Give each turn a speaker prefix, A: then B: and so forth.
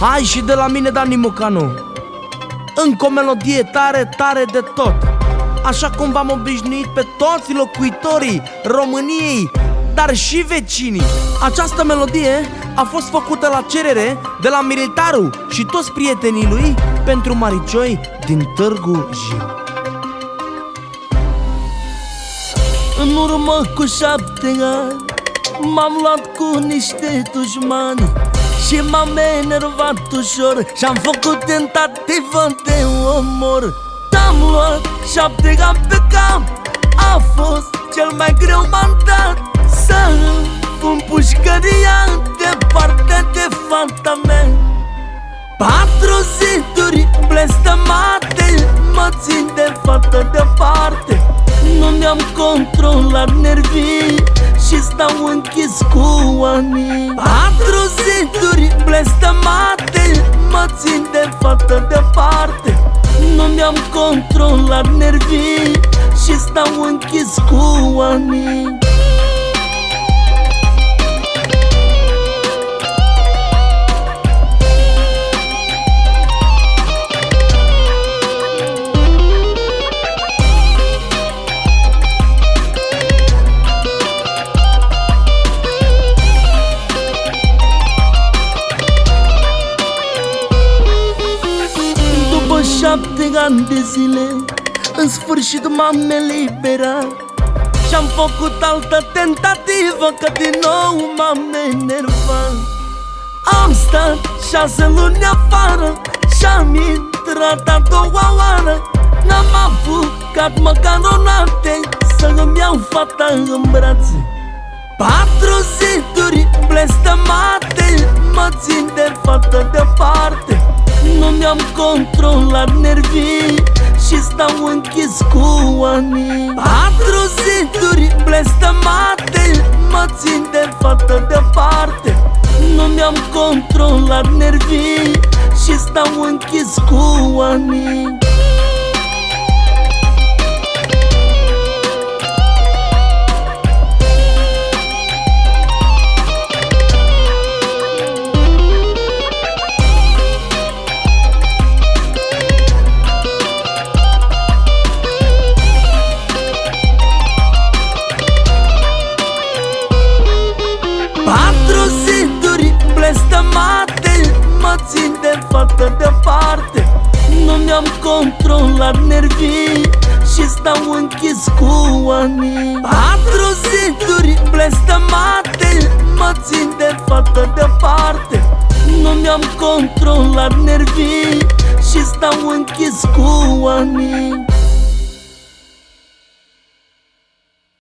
A: Hai și de la mine Dani Mocanu Încă o melodie tare, tare de tot. Așa cum v-am obișnuit pe toți locuitorii României Dar și vecinii. Această melodie a fost făcută la cerere de la Militaru și toți prietenii lui pentru Maricioi din Târgu Jiu.
B: În urmă cu șapte ani M-am luat cu niște dușmani Și m-am enervat ușor Și-am făcut tentativă de omor Am luat șapte ani pe cap. A fost cel mai greu mandat Să pun pușcăria departe de fata mea. Patru ziduri blestemate Mă țin de fată departe. Nu mi-am controlat nervii Și stau închis cu ani Patru ziduri blestemate Mă țin de fată departe. Nu mi-am controlat nervii Și stau închis cu ani șapte ani de zile În sfârșit m-am eliberat. Și-am făcut altă tentativă Că din nou m-am enervat. Am stat șase luni afară Și-am intrat a doua oară. N-am apucat măcar o noapte Să îmi iau fata în brațe. Patru ziduri blestemate Mă țin de fată departe nu mi-am controlat nervii Și stau închis cu ani Patru ziduri blestemate Mă țin de fată departe. Nu mi-am controlat nervii Și stau închis cu ani blestemate Mă țin de fată departe. Nu mi-am controlat nervii Și stau închis cu ani Patru ziduri blestemate Mă țin de fată departe. Nu mi-am controlat nervii Și stau închis cu ani